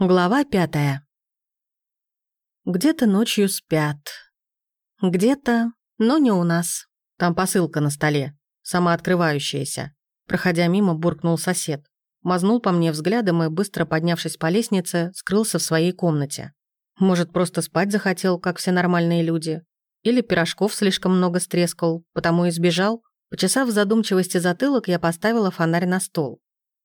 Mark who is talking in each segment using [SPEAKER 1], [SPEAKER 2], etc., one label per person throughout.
[SPEAKER 1] Глава пятая. Где-то ночью спят. Где-то, но не у нас. Там посылка на столе, самооткрывающаяся. Проходя мимо, буркнул сосед. Мазнул по мне взглядом и, быстро поднявшись по лестнице, скрылся в своей комнате. Может, просто спать захотел, как все нормальные люди. Или пирожков слишком много стрескал, потому и сбежал. Почесав в задумчивости затылок, я поставила фонарь на стол.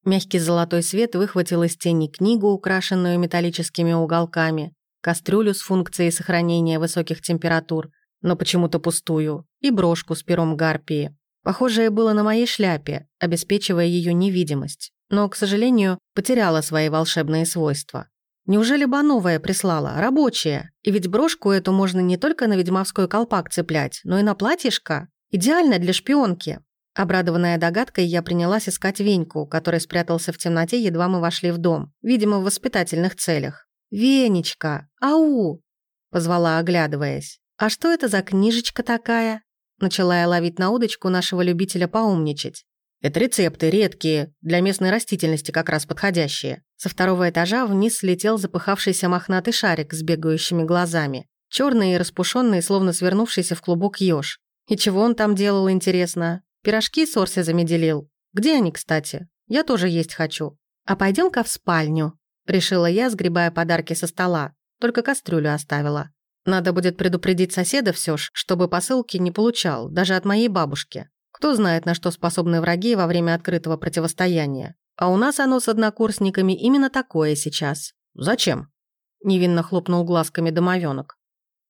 [SPEAKER 1] Мягкий золотой свет выхватил из тени книгу, украшенную металлическими уголками, кастрюлю с функцией сохранения высоких температур, но почему-то пустую, и брошку с пером гарпии. Похожее было на моей шляпе, обеспечивая ее невидимость, но, к сожалению, потеряла свои волшебные свойства. Неужели бы новая прислала, рабочая? И ведь брошку эту можно не только на ведьмовской колпак цеплять, но и на платьишко. Идеально для шпионки. Обрадованная догадкой, я принялась искать Веньку, который спрятался в темноте, едва мы вошли в дом, видимо, в воспитательных целях. «Венечка! Ау!» – позвала, оглядываясь. «А что это за книжечка такая?» Начала я ловить на удочку нашего любителя поумничать. «Это рецепты, редкие, для местной растительности как раз подходящие». Со второго этажа вниз слетел запыхавшийся мохнатый шарик с бегающими глазами. Черный и распушенный, словно свернувшийся в клубок еж. И чего он там делал, интересно? Пирожки с орсизами делил. Где они, кстати? Я тоже есть хочу. А пойдем ка в спальню, решила я, сгребая подарки со стола. Только кастрюлю оставила. Надо будет предупредить соседа все ж, чтобы посылки не получал, даже от моей бабушки. Кто знает, на что способны враги во время открытого противостояния. А у нас оно с однокурсниками именно такое сейчас. Зачем? Невинно хлопнул глазками домовенок.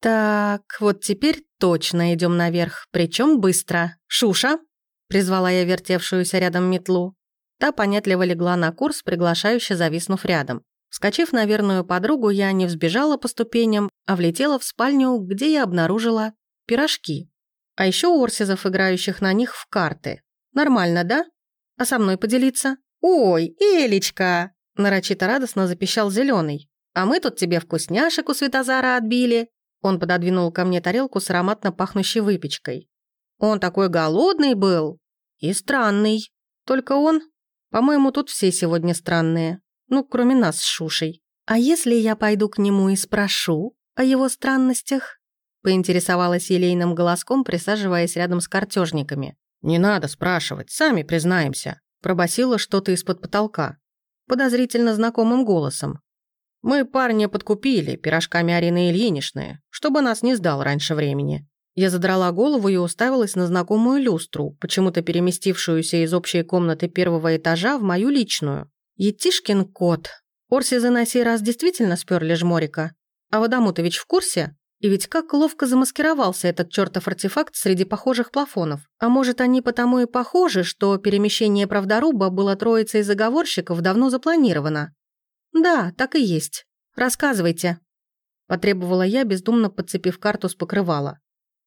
[SPEAKER 1] Так, вот теперь точно идем наверх, причем быстро. Шуша, Призвала я вертевшуюся рядом метлу. Та понятливо легла на курс, приглашающе зависнув рядом. Вскочив на верную подругу, я не взбежала по ступеням, а влетела в спальню, где я обнаружила пирожки. А еще орсизов, играющих на них в карты. Нормально, да? А со мной поделиться? «Ой, Элечка!» Нарочито радостно запищал зеленый. «А мы тут тебе вкусняшек у Светозара отбили!» Он пододвинул ко мне тарелку с ароматно пахнущей выпечкой. Он такой голодный был и странный. Только он... По-моему, тут все сегодня странные. Ну, кроме нас с Шушей. А если я пойду к нему и спрошу о его странностях? Поинтересовалась елейным голоском, присаживаясь рядом с картежниками. «Не надо спрашивать, сами признаемся», пробасила что-то из-под потолка. Подозрительно знакомым голосом. «Мы парня подкупили пирожками Арины Ильиничны, чтобы нас не сдал раньше времени. Я задрала голову и уставилась на знакомую люстру, почему-то переместившуюся из общей комнаты первого этажа в мою личную. Етишкин кот. Орсизы на сей раз действительно сперли жморика. А Водомутович в курсе? И ведь как ловко замаскировался этот чертов артефакт среди похожих плафонов. А может, они потому и похожи, что перемещение правдоруба было троицей заговорщиков давно запланировано? Да, так и есть. Рассказывайте. Потребовала я, бездумно подцепив карту с покрывала.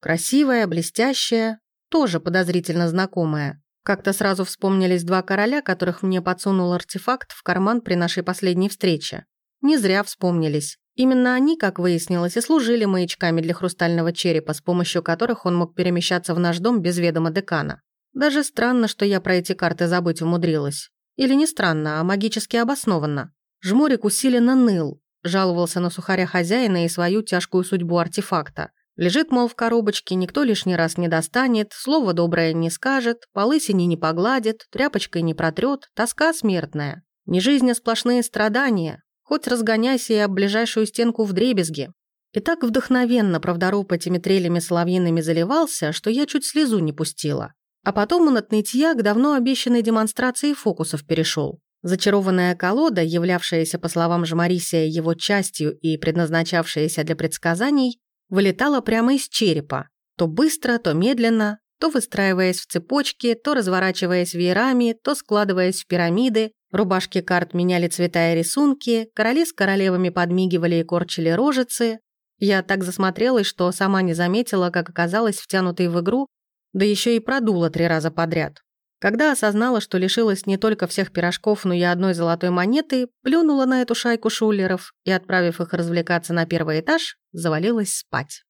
[SPEAKER 1] Красивая, блестящая, тоже подозрительно знакомая. Как-то сразу вспомнились два короля, которых мне подсунул артефакт в карман при нашей последней встрече. Не зря вспомнились. Именно они, как выяснилось, и служили маячками для хрустального черепа, с помощью которых он мог перемещаться в наш дом без ведома декана. Даже странно, что я про эти карты забыть умудрилась. Или не странно, а магически обоснованно. Жмурик усиленно ныл, жаловался на сухаря хозяина и свою тяжкую судьбу артефакта. Лежит, мол, в коробочке, никто лишний раз не достанет, слово доброе не скажет, полысени не погладит, тряпочкой не протрет, тоска смертная. Не жизнь, а сплошные страдания. Хоть разгоняйся и об ближайшую стенку в дребезги. И так вдохновенно правдоруб этими трелями соловьиными заливался, что я чуть слезу не пустила. А потом он от нытья к давно обещанной демонстрации фокусов перешел. Зачарованная колода, являвшаяся, по словам Жмарисия, его частью и предназначавшаяся для предсказаний, вылетала прямо из черепа, то быстро, то медленно, то выстраиваясь в цепочки, то разворачиваясь веерами, то складываясь в пирамиды, рубашки карт меняли цвета и рисунки, короли с королевами подмигивали и корчили рожицы. Я так засмотрелась, что сама не заметила, как оказалась втянутой в игру, да еще и продула три раза подряд. Когда осознала, что лишилась не только всех пирожков, но и одной золотой монеты, плюнула на эту шайку шулеров и, отправив их развлекаться на первый этаж, завалилась спать.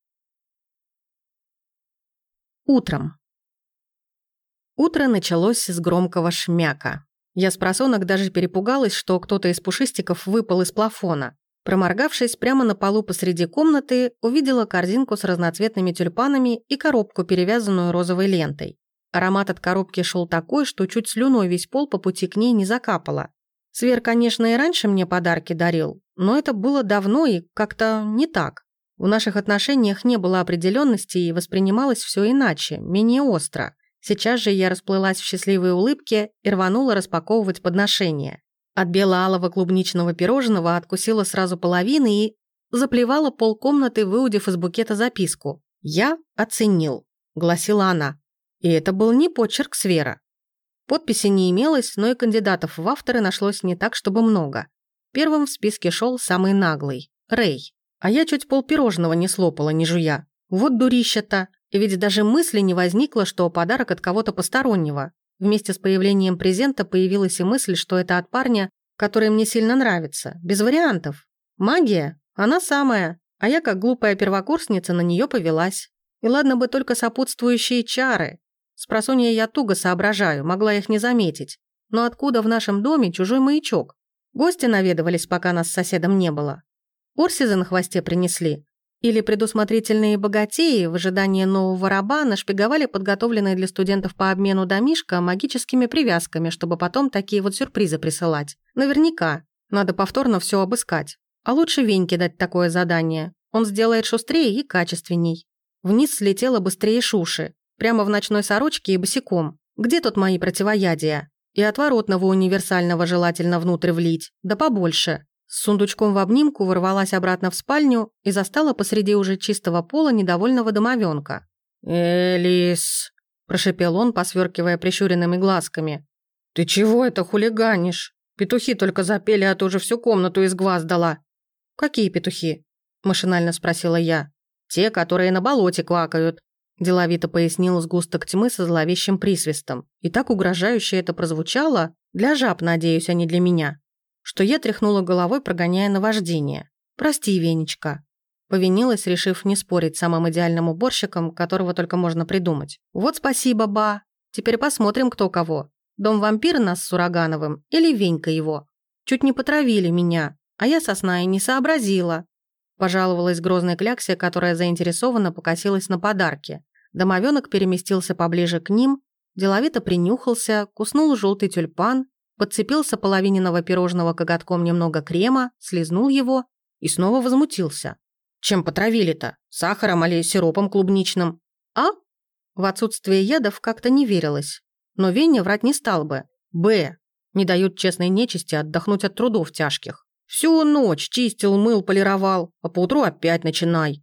[SPEAKER 1] Утром. Утро началось с громкого шмяка. Я с просонок даже перепугалась, что кто-то из пушистиков выпал из плафона. Проморгавшись, прямо на полу посреди комнаты увидела корзинку с разноцветными тюльпанами и коробку, перевязанную розовой лентой. Аромат от коробки шел такой, что чуть слюной весь пол по пути к ней не закапало. Свер, конечно, и раньше мне подарки дарил, но это было давно и как-то не так. В наших отношениях не было определенности и воспринималось все иначе, менее остро. Сейчас же я расплылась в счастливой улыбке и рванула распаковывать подношения. От бело-алого клубничного пирожного откусила сразу половины и заплевала полкомнаты, выудив из букета записку. «Я оценил», — гласила она. И это был не почерк Свера. Подписи не имелось, но и кандидатов в авторы нашлось не так, чтобы много. Первым в списке шел самый наглый – Рэй. А я чуть пол пирожного не слопала, не жуя. Вот дурища-то. Ведь даже мысли не возникло, что подарок от кого-то постороннего. Вместе с появлением презента появилась и мысль, что это от парня, который мне сильно нравится. Без вариантов. Магия? Она самая. А я, как глупая первокурсница, на нее повелась. И ладно бы только сопутствующие чары. С просонья я туго соображаю, могла их не заметить. Но откуда в нашем доме чужой маячок? Гости наведывались, пока нас с соседом не было. Орсизы на хвосте принесли. Или предусмотрительные богатеи в ожидании нового раба нашпиговали подготовленные для студентов по обмену домишко магическими привязками, чтобы потом такие вот сюрпризы присылать. Наверняка. Надо повторно все обыскать. А лучше Веньке дать такое задание. Он сделает шустрее и качественней. Вниз слетела быстрее Шуши. Прямо в ночной сорочке и босиком. Где тут мои противоядия? И отворотного универсального желательно внутрь влить. Да побольше. С сундучком в обнимку ворвалась обратно в спальню и застала посреди уже чистого пола недовольного домовенка. «Элис», – прошепел он, посверкивая прищуренными глазками. «Ты чего это хулиганишь? Петухи только запели, а ты уже всю комнату изгваздала». «Какие петухи?» – машинально спросила я. «Те, которые на болоте квакают. Деловито пояснил сгусток тьмы со зловещим присвистом. И так угрожающе это прозвучало, для жаб, надеюсь, а не для меня, что я тряхнула головой, прогоняя наваждение. «Прости, Венечка». Повинилась, решив не спорить с самым идеальным уборщиком, которого только можно придумать. «Вот спасибо, ба. Теперь посмотрим, кто кого. Дом вампира нас с Урагановым или Венька его. Чуть не потравили меня, а я сосна и не сообразила». Пожаловалась грозной кляксе, которая заинтересованно покосилась на подарки. Домовенок переместился поближе к ним, деловито принюхался, куснул желтый тюльпан, подцепился половиненного пирожного коготком немного крема, слезнул его и снова возмутился. «Чем потравили-то? Сахаром или сиропом клубничным?» «А?» В отсутствие ядов как-то не верилось. Но Веня врать не стал бы. «Б». Не дают честной нечисти отдохнуть от трудов тяжких. Всю ночь чистил, мыл, полировал, а поутру опять начинай.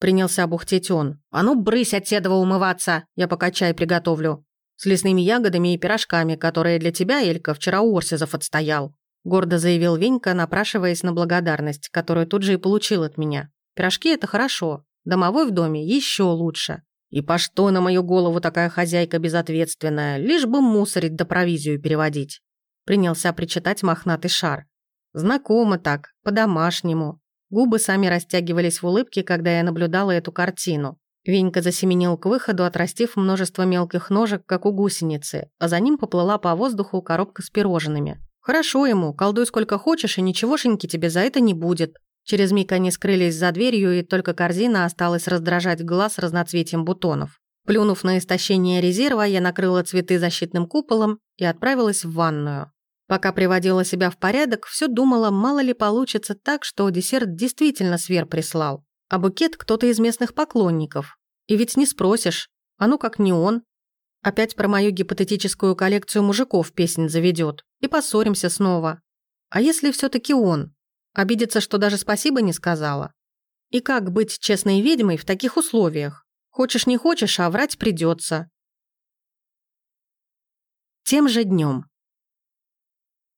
[SPEAKER 1] Принялся бухтеть он. «А ну, брысь от седова умываться, я пока чай приготовлю. С лесными ягодами и пирожками, которые для тебя, Элька, вчера у Орсизов отстоял», гордо заявил Венька, напрашиваясь на благодарность, которую тут же и получил от меня. «Пирожки – это хорошо, домовой в доме еще лучше. И по что на мою голову такая хозяйка безответственная, лишь бы мусорить да провизию переводить?» Принялся причитать мохнатый шар. «Знакомо так, по-домашнему. Губы сами растягивались в улыбке, когда я наблюдала эту картину. Венька засеменил к выходу, отрастив множество мелких ножек, как у гусеницы, а за ним поплыла по воздуху коробка с пирожными. «Хорошо ему, колдуй сколько хочешь, и ничегошеньки тебе за это не будет». Через миг они скрылись за дверью, и только корзина осталась раздражать глаз разноцветием бутонов. Плюнув на истощение резерва, я накрыла цветы защитным куполом и отправилась в ванную. Пока приводила себя в порядок, все думала, мало ли получится так, что десерт действительно свер прислал, а букет кто-то из местных поклонников. И ведь не спросишь, а ну как не он. Опять про мою гипотетическую коллекцию мужиков песен заведет, и поссоримся снова. А если все таки он? Обидится, что даже спасибо не сказала? И как быть честной ведьмой в таких условиях? Хочешь не хочешь, а врать придется. Тем же днем.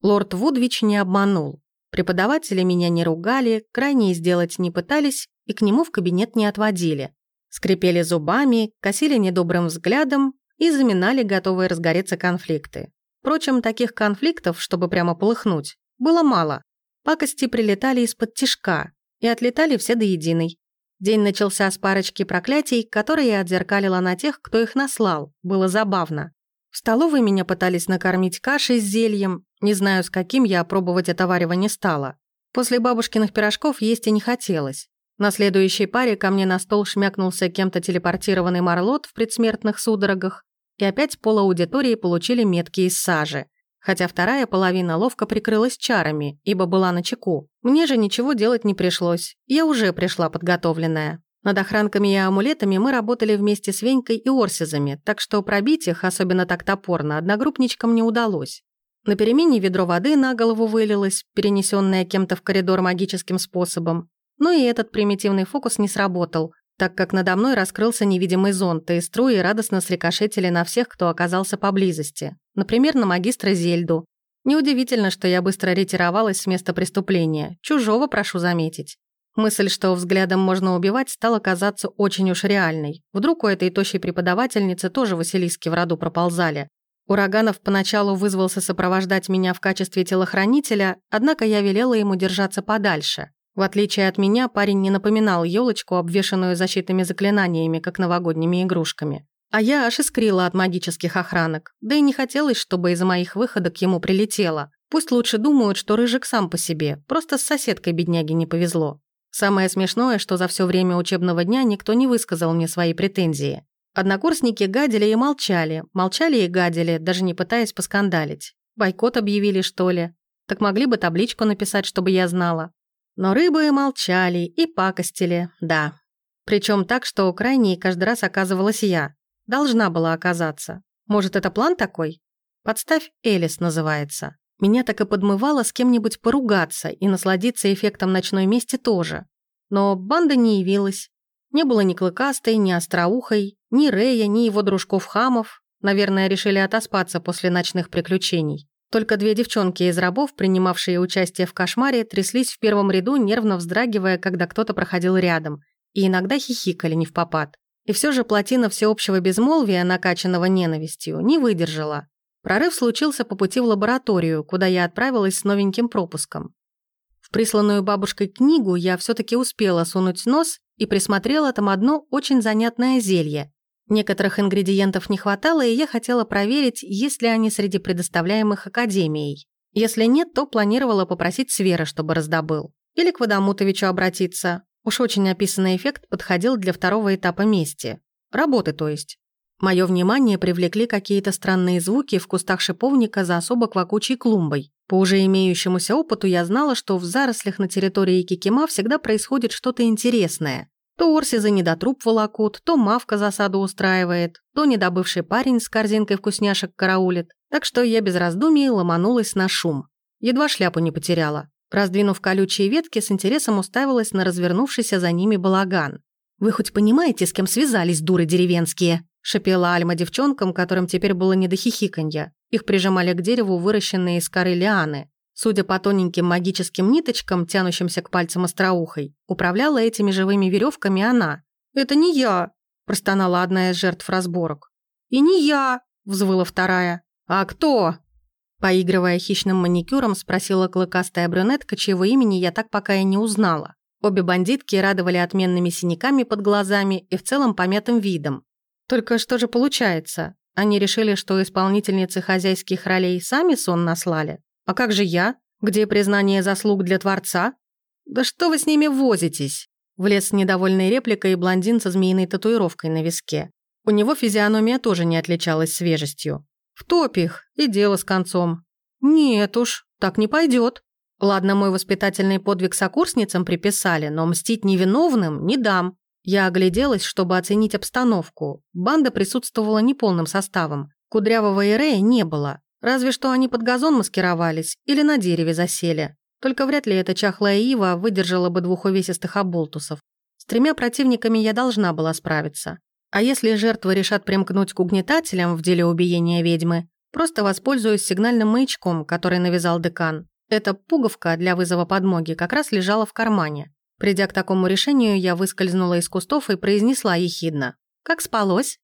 [SPEAKER 1] Лорд Вудвич не обманул. Преподаватели меня не ругали, крайне сделать не пытались и к нему в кабинет не отводили. Скрипели зубами, косили недобрым взглядом и заминали готовые разгореться конфликты. Впрочем, таких конфликтов, чтобы прямо полыхнуть, было мало. Пакости прилетали из-под тишка и отлетали все до единой. День начался с парочки проклятий, которые я отзеркалила на тех, кто их наслал. Было забавно. В столовой меня пытались накормить кашей с зельем, не знаю с каким, я пробовать это варево не стала. После бабушкиных пирожков есть и не хотелось. На следующей паре ко мне на стол шмякнулся кем-то телепортированный марлот в предсмертных судорогах, и опять пол аудитории получили метки из сажи. Хотя вторая половина ловко прикрылась чарами, ибо была на чеку. Мне же ничего делать не пришлось. Я уже пришла подготовленная. Над охранками и амулетами мы работали вместе с Венькой и Орсизами, так что пробить их, особенно так топорно, одногруппничкам не удалось. На перемене ведро воды на голову вылилось, перенесенное кем-то в коридор магическим способом. Но и этот примитивный фокус не сработал, так как надо мной раскрылся невидимый зонт, и струи радостно срикошетили на всех, кто оказался поблизости. Например, на магистра Зельду. Неудивительно, что я быстро ретировалась с места преступления. Чужого, прошу заметить. Мысль, что взглядом можно убивать, стала казаться очень уж реальной. Вдруг у этой тощей преподавательницы тоже Василиски в роду проползали. Ураганов поначалу вызвался сопровождать меня в качестве телохранителя, однако я велела ему держаться подальше. В отличие от меня, парень не напоминал елочку, обвешанную защитными заклинаниями, как новогодними игрушками. А я аж искрила от магических охранок. Да и не хотелось, чтобы из-за моих выходок ему прилетело. Пусть лучше думают, что Рыжик сам по себе, просто с соседкой бедняги не повезло. Самое смешное, что за все время учебного дня никто не высказал мне свои претензии. Однокурсники гадили и молчали, молчали и гадили, даже не пытаясь поскандалить. Бойкот объявили, что ли? Так могли бы табличку написать, чтобы я знала. Но рыбы молчали и пакостили, да. Причем так, что крайней каждый раз оказывалась я. Должна была оказаться. Может, это план такой? «Подставь Элис» называется. Меня так и подмывало с кем-нибудь поругаться и насладиться эффектом ночной мести тоже. Но банда не явилась. Не было ни Клыкастой, ни Остроухой, ни Рея, ни его дружков-хамов. Наверное, решили отоспаться после ночных приключений. Только две девчонки из рабов, принимавшие участие в кошмаре, тряслись в первом ряду, нервно вздрагивая, когда кто-то проходил рядом, и иногда хихикали не в попад. И все же плотина всеобщего безмолвия, накачанного ненавистью, не выдержала. Прорыв случился по пути в лабораторию, куда я отправилась с новеньким пропуском. В присланную бабушкой книгу я все таки успела сунуть нос и присмотрела там одно очень занятное зелье, Некоторых ингредиентов не хватало, и я хотела проверить, есть ли они среди предоставляемых Академией. Если нет, то планировала попросить Свера, чтобы раздобыл. Или к Водомутовичу обратиться. Уж очень описанный эффект подходил для второго этапа мести. Работы, то есть. Мое внимание привлекли какие-то странные звуки в кустах шиповника за особо квакучей клумбой. По уже имеющемуся опыту я знала, что в зарослях на территории Кикима всегда происходит что-то интересное. То Орсизы недотруп волокут, то Мавка засаду устраивает, то недобывший парень с корзинкой вкусняшек караулит. Так что я без раздумий ломанулась на шум. Едва шляпу не потеряла. Раздвинув колючие ветки, с интересом уставилась на развернувшийся за ними балаган. «Вы хоть понимаете, с кем связались, дуры деревенские?» – шипела Альма девчонкам, которым теперь было не до хихиканья. Их прижимали к дереву выращенные из коры лианы. Судя по тоненьким магическим ниточкам, тянущимся к пальцам остроухой, управляла этими живыми веревками она. «Это не я!» – простонала одна из жертв разборок. «И не я!» – взвыла вторая. «А кто?» Поигрывая хищным маникюром, спросила клыкастая брюнетка, чьего имени я так пока и не узнала. Обе бандитки радовали отменными синяками под глазами и в целом помятым видом. Только что же получается? Они решили, что исполнительницы хозяйских ролей сами сон наслали? А как же я? Где признание заслуг для Творца? Да что вы с ними возитесь? Влез с недовольной репликой блондин со змеиной татуировкой на виске. У него физиономия тоже не отличалась свежестью. В топих и дело с концом. Нет уж, так не пойдет. Ладно, мой воспитательный подвиг сокурсницам приписали, но мстить невиновным не дам. Я огляделась, чтобы оценить обстановку. Банда присутствовала неполным составом. Кудрявого Ирея не было. Разве что они под газон маскировались или на дереве засели. Только вряд ли эта чахлая ива выдержала бы двух увесистых оболтусов. С тремя противниками я должна была справиться. А если жертвы решат примкнуть к угнетателям в деле убиения ведьмы, просто воспользуюсь сигнальным маячком, который навязал декан. Эта пуговка для вызова подмоги как раз лежала в кармане. Придя к такому решению, я выскользнула из кустов и произнесла ехидно. «Как спалось?»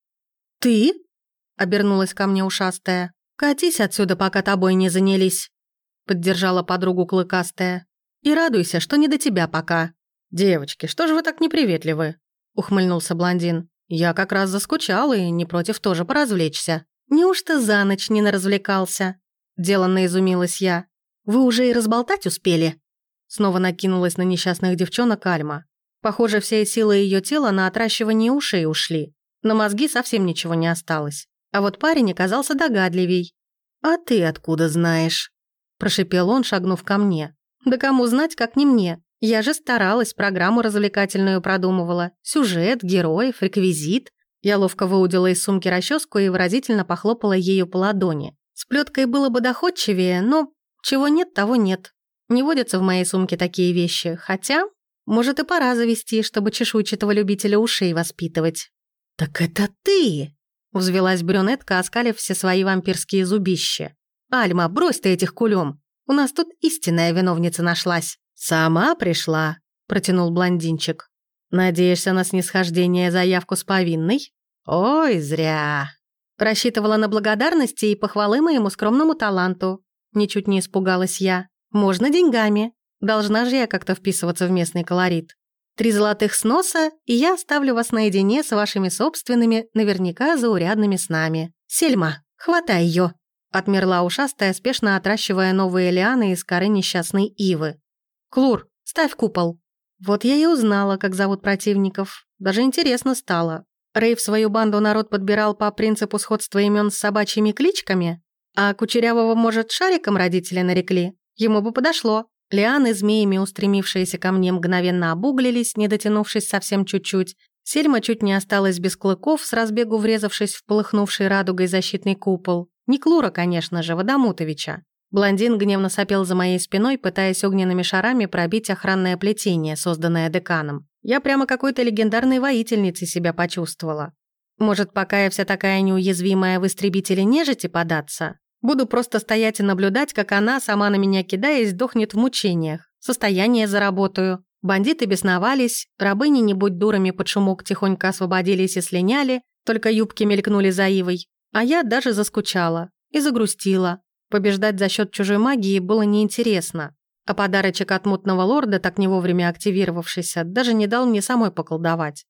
[SPEAKER 1] «Ты?» — обернулась ко мне ушастая. «Катись отсюда, пока тобой не занялись», — поддержала подругу клыкастая. «И радуйся, что не до тебя пока». «Девочки, что же вы так неприветливы?» — ухмыльнулся блондин. «Я как раз заскучал и не против тоже поразвлечься». Неужто за ночь не наразвлекался?» Деланно изумилась я. «Вы уже и разболтать успели?» Снова накинулась на несчастных девчонок Альма. Похоже, все силы ее тела на отращивание ушей ушли. На мозги совсем ничего не осталось. А вот парень оказался догадливей. «А ты откуда знаешь?» Прошипел он, шагнув ко мне. «Да кому знать, как не мне? Я же старалась, программу развлекательную продумывала. Сюжет, героев, реквизит. Я ловко выудила из сумки расческу и выразительно похлопала ею по ладони. С плеткой было бы доходчивее, но чего нет, того нет. Не водятся в моей сумке такие вещи, хотя, может, и пора завести, чтобы чешуйчатого любителя ушей воспитывать. «Так это ты!» — взвелась брюнетка, оскалив все свои вампирские зубища. «Альма, брось ты этих кулем! У нас тут истинная виновница нашлась!» «Сама пришла», — протянул блондинчик. «Надеешься на снисхождение заявку с повинной?» «Ой, зря!» Рассчитывала на благодарности и похвалы моему скромному таланту. Ничуть не испугалась я. «Можно деньгами. Должна же я как-то вписываться в местный колорит. Три золотых сноса, и я оставлю вас наедине с вашими собственными, наверняка заурядными снами. Сельма, хватай ее. Отмерла ушастая, спешно отращивая новые лианы из коры несчастной ивы. «Клур, ставь купол». Вот я и узнала, как зовут противников. Даже интересно стало. Рэй в свою банду народ подбирал по принципу сходства имен с собачьими кличками, а Кучерявого, может, шариком родители нарекли. Ему бы подошло. Лианы, змеями устремившиеся ко мне, мгновенно обуглились, не дотянувшись совсем чуть-чуть. Сельма чуть не осталась без клыков, с разбегу врезавшись в полыхнувший радугой защитный купол. Не Клура, конечно же, Водомутовича. Блондин гневно сопел за моей спиной, пытаясь огненными шарами пробить охранное плетение, созданное деканом. Я прямо какой-то легендарной воительницей себя почувствовала. Может, пока я вся такая неуязвимая в истребителе нежити податься? Буду просто стоять и наблюдать, как она, сама на меня кидаясь, дохнет в мучениях. Состояние заработаю. Бандиты бесновались, рабыни, не будь дурами, под шумок тихонько освободились и слиняли, только юбки мелькнули за ивой. А я даже заскучала и загрустила. Побеждать за счет чужой магии было неинтересно. А подарочек от мутного лорда, так не вовремя активировавшийся, даже не дал мне самой поколдовать.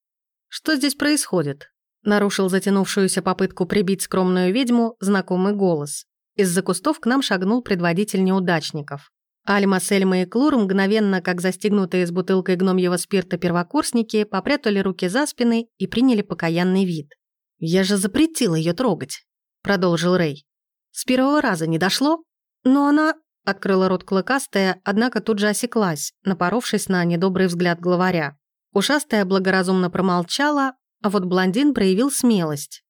[SPEAKER 1] Что здесь происходит? Нарушил затянувшуюся попытку прибить скромную ведьму знакомый голос. Из-за кустов к нам шагнул предводитель неудачников. Альма, Сельма и Клур мгновенно, как застегнутые с бутылкой гномьего спирта первокурсники, попрятали руки за спины и приняли покаянный вид. «Я же запретил ее трогать», — продолжил Рэй. С первого раза не дошло, но она открыла рот клыкастая, однако тут же осеклась, напоровшись на недобрый взгляд главаря. Ушастая благоразумно промолчала, а вот блондин проявил смелость.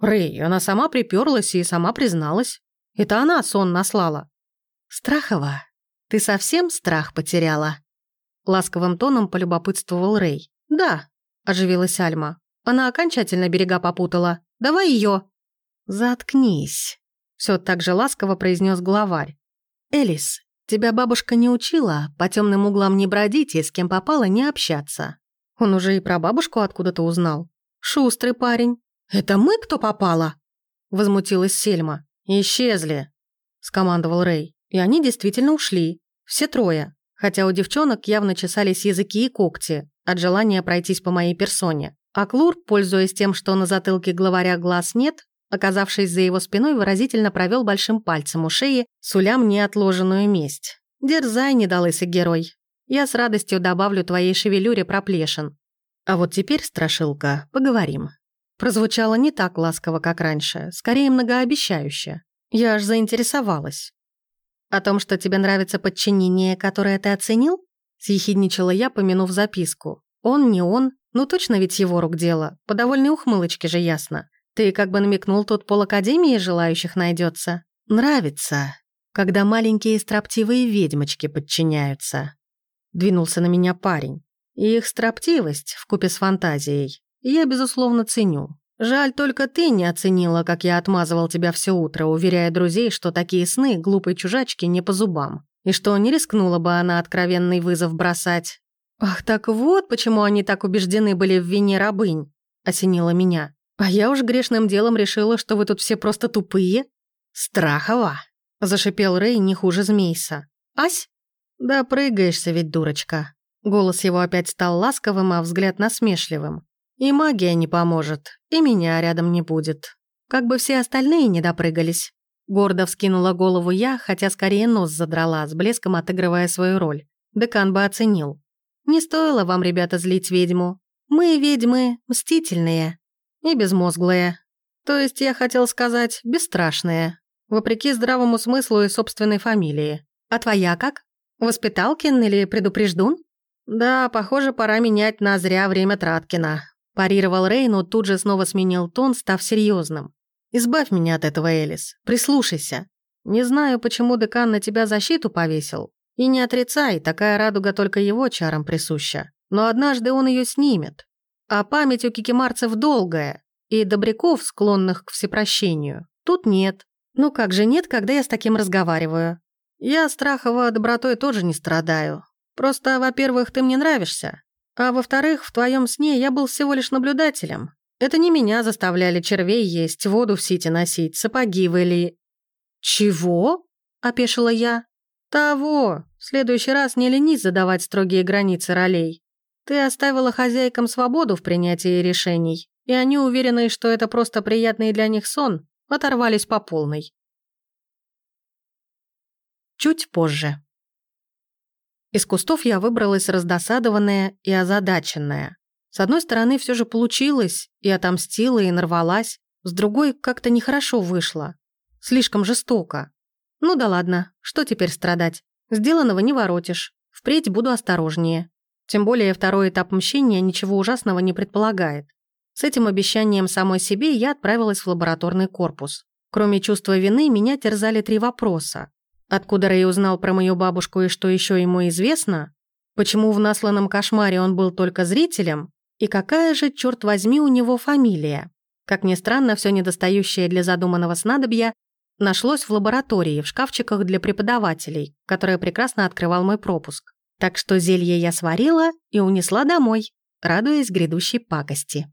[SPEAKER 1] «Рэй, она сама приперлась и сама призналась. Это она сон наслала». «Страхова, ты совсем страх потеряла?» Ласковым тоном полюбопытствовал Рэй. «Да», – оживилась Альма. «Она окончательно берега попутала. Давай ее. «Заткнись», все так же ласково произнес главарь. «Элис, тебя бабушка не учила по темным углам не бродить и с кем попало не общаться». Он уже и про бабушку откуда-то узнал. «Шустрый парень». «Это мы кто попало?» Возмутилась Сельма. «Исчезли», скомандовал Рэй. И они действительно ушли. Все трое. Хотя у девчонок явно чесались языки и когти от желания пройтись по моей персоне. А Клур, пользуясь тем, что на затылке главаря глаз нет, Оказавшись за его спиной, выразительно провел большим пальцем у шеи, суля мне отложенную месть. «Дерзай, недолысый герой. Я с радостью добавлю твоей шевелюре проплешин. А вот теперь, страшилка, поговорим». Прозвучало не так ласково, как раньше, скорее многообещающе. Я аж заинтересовалась. «О том, что тебе нравится подчинение, которое ты оценил?» Съехидничала я, помянув записку. «Он, не он, ну точно ведь его рук дело, по довольной ухмылочке же ясно. Ты как бы намекнул, тут полакадемии желающих найдется. Нравится, когда маленькие строптивые ведьмочки подчиняются. Двинулся на меня парень. И их строптивость вкупе с фантазией я, безусловно, ценю. Жаль, только ты не оценила, как я отмазывал тебя все утро, уверяя друзей, что такие сны глупой чужачки не по зубам, и что не рискнула бы она откровенный вызов бросать. «Ах, так вот почему они так убеждены были в вине рабынь», — осенило меня. А я уж грешным делом решила, что вы тут все просто тупые. Страхова, зашипел Рэй не хуже змейса. Ась? Да прыгаешься ведь, дурочка. Голос его опять стал ласковым, а взгляд насмешливым. И магия не поможет, и меня рядом не будет. как бы все остальные не допрыгались. Гордо вскинула голову я, хотя скорее нос задрала, с блеском отыгрывая свою роль. Декан бы оценил. «Не стоило вам, ребята, злить ведьму. Мы, ведьмы, мстительные и безмозглые. То есть я хотел сказать, бесстрашные. Вопреки здравому смыслу и собственной фамилии. А твоя как? Воспиталкин или предупреждун? Да, похоже, пора менять на зря время Траткина. Парировал Рей, но тут же снова сменил тон, став серьезным. «Избавь меня от этого, Элис. Прислушайся. Не знаю, почему декан на тебя защиту повесил. И не отрицай, такая радуга только его чарам присуща. Но однажды он ее снимет. А память у кикимарцев долгая, и добряков, склонных к всепрощению, тут нет. Ну как же нет, когда я с таким разговариваю? Я Страхова добротой тоже не страдаю. Просто, во-первых, ты мне нравишься. А во-вторых, в твоем сне я был всего лишь наблюдателем. Это не меня заставляли червей есть, воду в сити носить, сапоги выли. «Чего?» – опешила я. «Того. В следующий раз не ленись задавать строгие границы ролей. Ты оставила хозяйкам свободу в принятии решений, и они, уверенные, что это просто приятный для них сон, оторвались по полной». Чуть позже. Из кустов я выбралась раздосадованная и озадаченная. С одной стороны, все же получилось, и отомстила, и нарвалась. С другой, как-то нехорошо вышло. Слишком жестоко. Ну да ладно, что теперь страдать? Сделанного не воротишь. Впредь буду осторожнее. Тем более второй этап мщения ничего ужасного не предполагает. С этим обещанием самой себе я отправилась в лабораторный корпус. Кроме чувства вины, меня терзали три вопроса. Откуда Рэй узнал про мою бабушку и что еще ему известно? Почему в насланном кошмаре он был только зрителем? И какая же, черт возьми, у него фамилия? Как ни странно, все недостающее для задуманного снадобья нашлось в лаборатории, в шкафчиках для преподавателей, которые прекрасно открывал мой пропуск. Так что зелье я сварила и унесла домой, радуясь грядущей пакости.